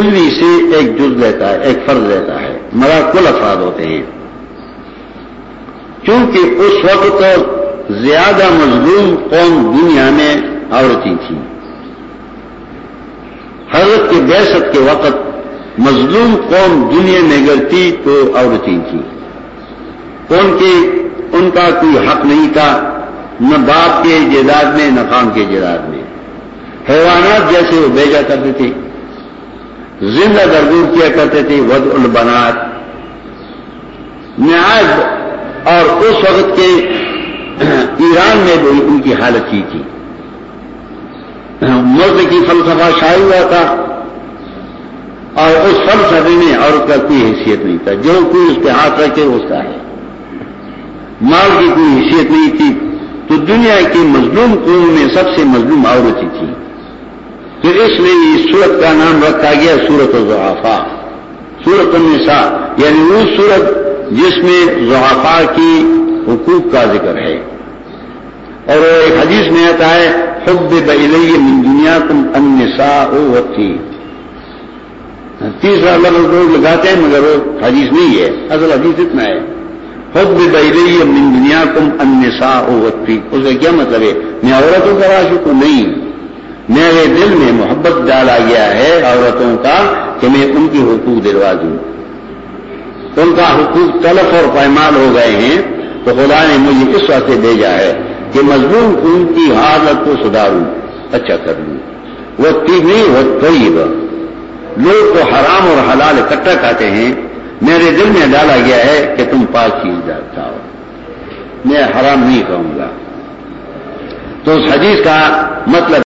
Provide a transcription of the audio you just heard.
کلی سے ایک جز رہتا ہے، ایک فرض رہتا ہے۔ مرا کل افراد ہوتے ہیں۔ کیونکہ اس وقت زیادہ مظلوم قوم دنیا میں عورتیں تھیں۔ حضرت کے بیست کے وقت مظلوم قوم دنیا میں گرتی تو عورتیں تھیں۔ کون کے؟ ان کا کوئی حق نہیں تھا، نہ باپ کے جائیداد میں، نہ خان کے جائیداد میں۔ حیوانات جیسے وہ بیجا کرتے تھے۔ زندہ درگور کیا کرتے تھے، ود البنات۔ نہایت اور اس وقت کے ایران میں بھی ان کی حالت کی تھی۔ مرد کی فلسفہ شائع ہوا تھا اور اس فلسفے میں عورت کا کوئی حیثیت نہیں تھا۔ جو کوئی اس کے ہاتھ رکھے، اس کا ہے۔ مال کی کوئی حیثیت نہیں تھی۔ تو دنیا کی مظلوم قوم میں سب سے مظلوم عورت ہی تھی تو اس لیے اس سورت کا نام رکھا گیا سورت الضعفا سورت النساء یعنی وہ سورت جس میں زعفا کی حقوق کا ذکر ہے۔ اور ایک حدیث میں آتا ہے خود بہلی من دنیا تم انسا او تھی تیسرا لفظ لوگ لگاتے ہیں، مگر وہ حدیث نہیں ہے، اصل حدیث اتنا ہے۔ خود بہلی من دنیا تم انسا او تھی اس کا کیا مطلب ہے؟ میں عورتوں کا راشو نہیں۔ میرے دل میں محبت ڈالا گیا ہے عورتوں کا کہ میں ان کی حقوق دلوا دوں۔ ان کا حقوق تلف اور پیمال ہو گئے ہیں تو خدا نے مجھے اس واسطے بھیجا ہے کہ مضمون ان کی حالت کو سدھاروں اچھا کر لوں۔ وہ تیوی وہ طیب۔ لوگ تو حرام اور حلال اکٹھا کھاتے ہیں۔ میرے دل میں ڈالا گیا ہے کہ تم پاک چیز جاتا ہو میں حرام نہیں کہوں گا۔ تو اس حدیث کا مطلب